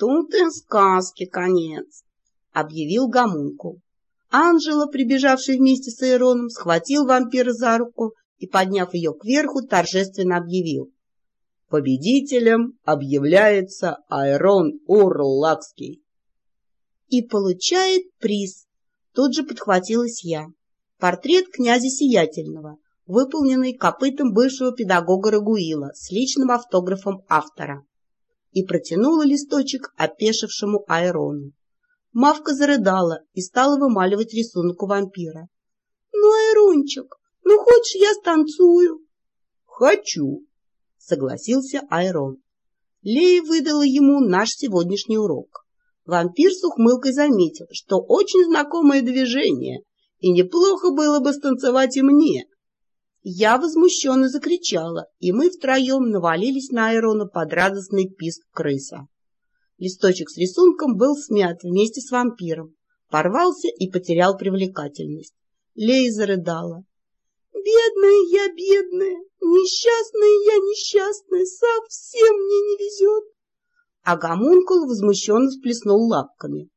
тут и сказки конец, — объявил гомункул. Анжела, прибежавший вместе с Аэроном, схватил вампира за руку и, подняв ее кверху, торжественно объявил. Победителем объявляется Айрон Урлакский. И получает приз. Тут же подхватилась я. Портрет князя Сиятельного, выполненный копытом бывшего педагога Рагуила с личным автографом автора. И протянула листочек опешившему Айрону. Мавка зарыдала и стала вымаливать рисунок у вампира. — Ну, Айрончик, ну хочешь я станцую? — Хочу, — согласился Айрон. Лея выдала ему наш сегодняшний урок. Вампир с ухмылкой заметил, что очень знакомое движение, и неплохо было бы станцевать и мне. Я возмущенно закричала, и мы втроем навалились на Айрона под радостный писк крыса. Листочек с рисунком был смят вместе с вампиром, порвался и потерял привлекательность. Лея зарыдала. «Бедная я, бедная, несчастная я, несчастная, совсем мне не везет!» А гомункул возмущенно всплеснул лапками.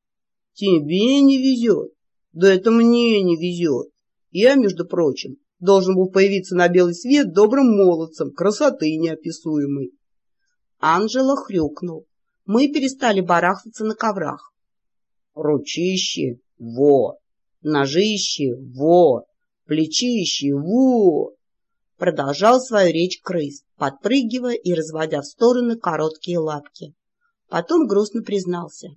«Тебе не везет? Да это мне не везет! Я, между прочим, должен был появиться на белый свет добрым молодцем, красоты неописуемой!» Анжела хрюкнул мы перестали барахтаться на коврах. Ручище — во! Ножище — во! Плечище — во! Продолжал свою речь крыс, подпрыгивая и разводя в стороны короткие лапки. Потом грустно признался.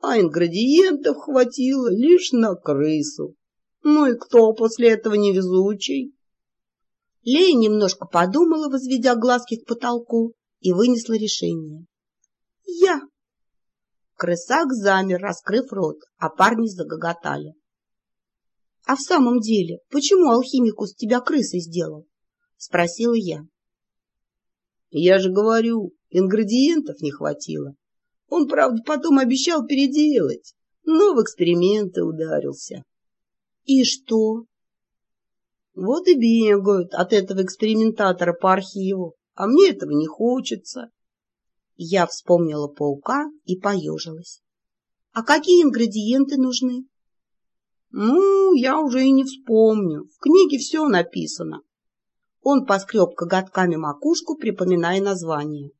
А ингредиентов хватило лишь на крысу. Ну и кто после этого невезучий? Лея немножко подумала, возведя глазки к потолку, и вынесла решение. Я. Крысак замер, раскрыв рот, а парни загоготали. — А в самом деле, почему алхимикус тебя крысой сделал? — спросила я. — Я же говорю, ингредиентов не хватило. Он, правда, потом обещал переделать, но в эксперименты ударился. — И что? — Вот и бегают от этого экспериментатора по архиву, а мне этого не хочется. Я вспомнила паука и поежилась. — А какие ингредиенты нужны? — Ну, я уже и не вспомню. В книге все написано. Он поскреб коготками макушку, припоминая название.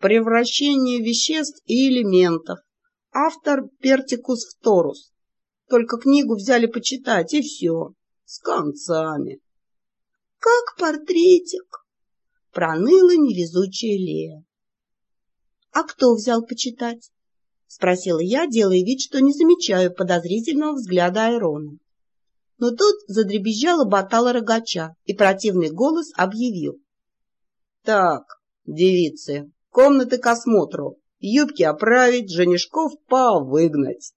Превращение веществ и элементов. Автор Пертикус Вторус. Только книгу взяли почитать, и все. С концами. — Как портретик! — проныла невезучая Лея. «А кто взял почитать?» — спросила я, делая вид, что не замечаю подозрительного взгляда Айрона. Но тут задребезжала батала рогача, и противный голос объявил. «Так, девицы, комнаты к осмотру, юбки оправить, женишков повыгнать».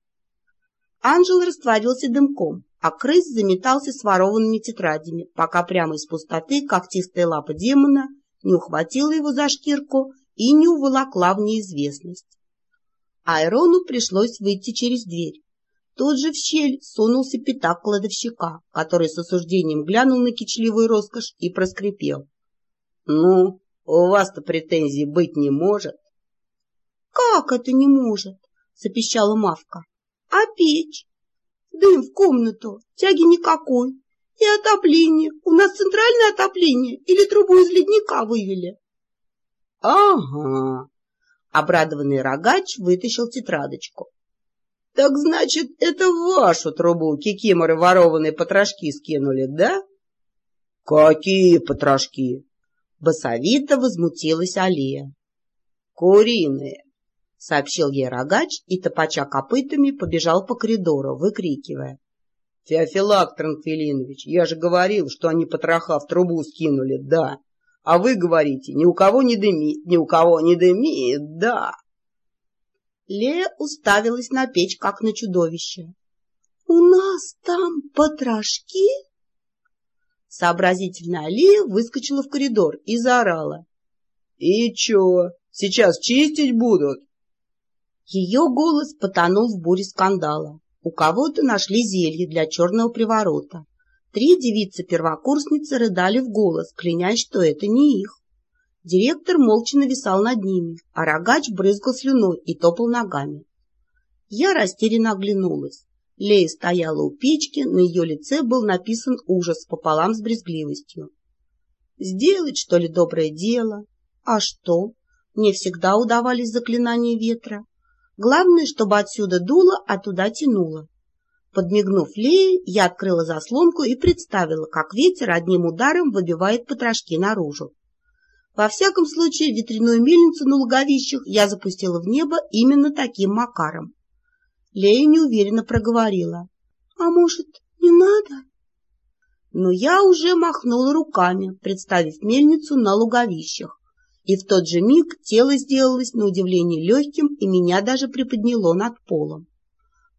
Анжел растворился дымком, а крыс заметался с ворованными тетрадями, пока прямо из пустоты когтистая лапа демона не ухватила его за шкирку и не уволокла в неизвестность. Айрону пришлось выйти через дверь. Тут же в щель сунулся пятак кладовщика, который с осуждением глянул на кичливую роскошь и проскрипел. — Ну, у вас-то претензий быть не может. — Как это не может? — запищала Мавка. — А печь? Дым в комнату, тяги никакой. И отопление. У нас центральное отопление или трубу из ледника вывели? — Ага. Обрадованный рогач вытащил тетрадочку. — Так значит, это в вашу трубу кикиморы ворованные потрошки скинули, да? — Какие потрошки? — басовито возмутилась Алия. — Куриные, — сообщил ей рогач и, топача копытами, побежал по коридору, выкрикивая. — Феофилак Транквилинович, я же говорил, что они потроха в трубу скинули, да. А вы говорите, ни у кого не дымит, ни у кого не дымит, да. Лея уставилась на печь, как на чудовище. — У нас там потрошки? Сообразительная Лея выскочила в коридор и заорала. — И чё, сейчас чистить будут? Ее голос потонул в буре скандала. У кого-то нашли зелье для черного приворота. Три девицы-первокурсницы рыдали в голос, клянясь, что это не их. Директор молча нависал над ними, а рогач брызгал слюной и топал ногами. Я растерянно оглянулась. Лея стояла у печки, на ее лице был написан ужас пополам с брезгливостью. Сделать, что ли, доброе дело? А что? Мне всегда удавались заклинания ветра. Главное, чтобы отсюда дуло, а туда тянуло. Подмигнув Лее, я открыла заслонку и представила, как ветер одним ударом выбивает потрошки наружу. Во всяком случае, ветряную мельницу на луговищах я запустила в небо именно таким макаром. Лея неуверенно проговорила. — А может, не надо? Но я уже махнула руками, представив мельницу на луговищах. И в тот же миг тело сделалось на удивление легким, и меня даже приподняло над полом.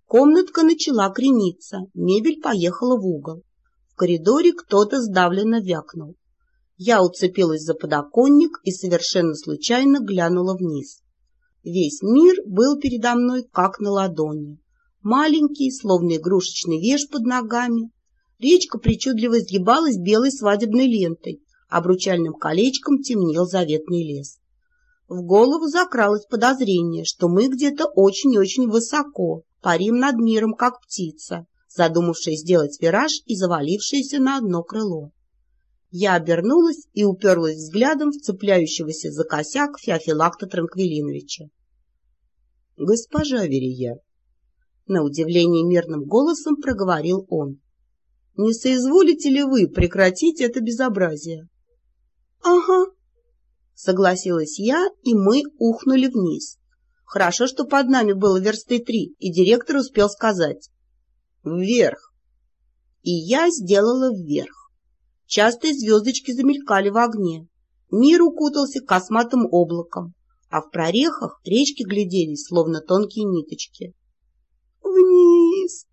Комнатка начала крениться, мебель поехала в угол. В коридоре кто-то сдавленно вякнул. Я уцепилась за подоконник и совершенно случайно глянула вниз. Весь мир был передо мной как на ладони. Маленький, словно игрушечный веш под ногами. Речка причудливо изгибалась белой свадебной лентой, обручальным колечком темнел заветный лес. В голову закралось подозрение, что мы где-то очень-очень высоко, парим над миром, как птица, задумавшая сделать вираж и завалившаяся на одно крыло. Я обернулась и уперлась взглядом в цепляющегося за косяк Феофилакта Транквилиновича. — Госпожа Верия! — на удивление мирным голосом проговорил он. — Не соизволите ли вы прекратить это безобразие? — Ага, — согласилась я, и мы ухнули вниз. Хорошо, что под нами было версты три, и директор успел сказать «Вверх!» И я сделала вверх. Частые звездочки замелькали в огне. Мир укутался косматым облаком, а в прорехах речки гляделись, словно тонкие ниточки. «Вниз!»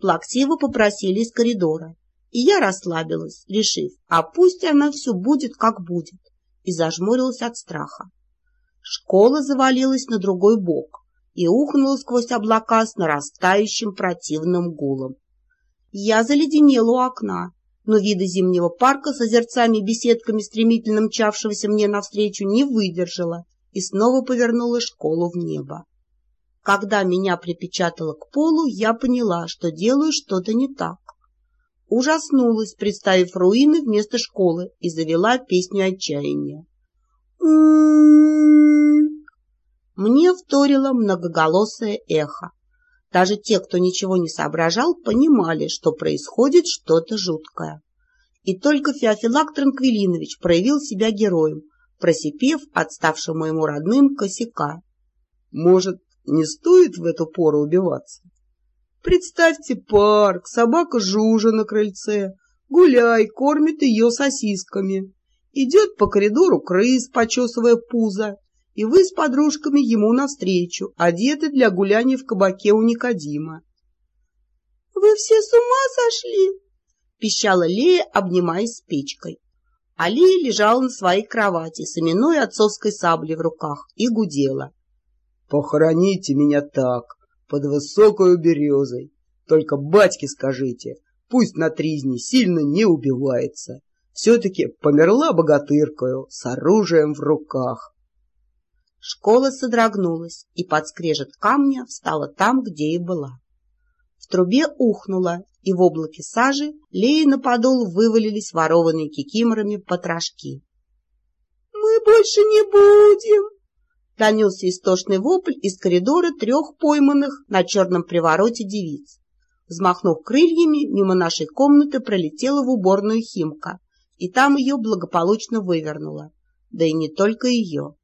Плаксиво попросили из коридора, и я расслабилась, решив, а пусть она все будет, как будет, и зажмурилась от страха. Школа завалилась на другой бок и ухнула сквозь облака с нарастающим противным гулом. Я заледенела у окна, но вида зимнего парка с озерцами и беседками, стремительно мчавшегося мне навстречу, не выдержала и снова повернула школу в небо. Когда меня припечатало к полу, я поняла, что делаю что-то не так. Ужаснулась, представив руины вместо школы, и завела песню отчаяния. Мне вторило многоголосое эхо. Даже те, кто ничего не соображал, понимали, что происходит что-то жуткое. И только Феофилак Транквилинович проявил себя героем, просипев отставшему ему родным косяка. Может, не стоит в эту пору убиваться? Представьте парк, собака Жужа на крыльце, гуляй, кормит ее сосисками. Идет по коридору крыс, почесывая пузо, и вы с подружками ему навстречу, одеты для гуляния в кабаке у Никодима. — Вы все с ума сошли? — пищала Лея, обнимаясь с печкой. А Лея лежала на своей кровати с именной отцовской саблей в руках и гудела. — Похороните меня так, под высокой березой. Только батьке скажите, пусть на тризне сильно не убивается. Все-таки померла богатыркою с оружием в руках. Школа содрогнулась и под скрежет камня встала там, где и была. В трубе ухнуло, и в облаке сажи Леи на подол вывалились ворованные кикиморами потрошки. — Мы больше не будем! — донесся истошный вопль из коридора трех пойманных на черном привороте девиц. Взмахнув крыльями, мимо нашей комнаты пролетела в уборную Химка, и там ее благополучно вывернула. Да и не только ее.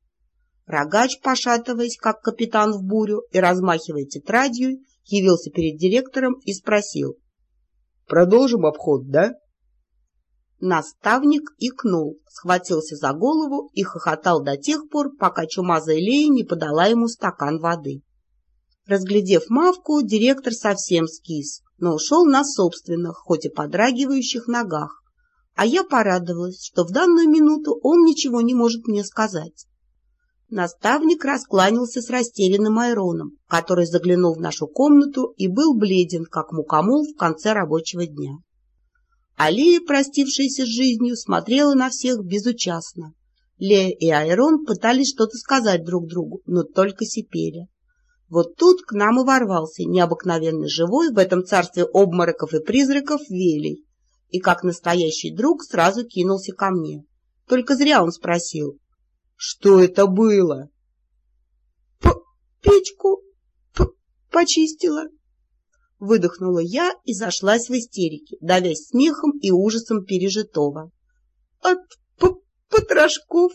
Рогач, пошатываясь, как капитан в бурю, и размахивая тетрадью, явился перед директором и спросил. — Продолжим обход, да? Наставник икнул, схватился за голову и хохотал до тех пор, пока чумазая Лея не подала ему стакан воды. Разглядев мавку, директор совсем скис, но ушел на собственных, хоть и подрагивающих ногах. А я порадовалась, что в данную минуту он ничего не может мне сказать. Наставник раскланялся с растерянным Айроном, который заглянул в нашу комнату и был бледен, как мукомол в конце рабочего дня. Алия, простившаяся с жизнью, смотрела на всех безучастно. Лея и Айрон пытались что-то сказать друг другу, но только сипели. Вот тут к нам и ворвался необыкновенно живой в этом царстве обмороков и призраков Велий, и как настоящий друг сразу кинулся ко мне. Только зря он спросил, что это было? — Печку почистила. Выдохнула я и зашлась в истерике, давясь смехом и ужасом пережитого. — От потрошков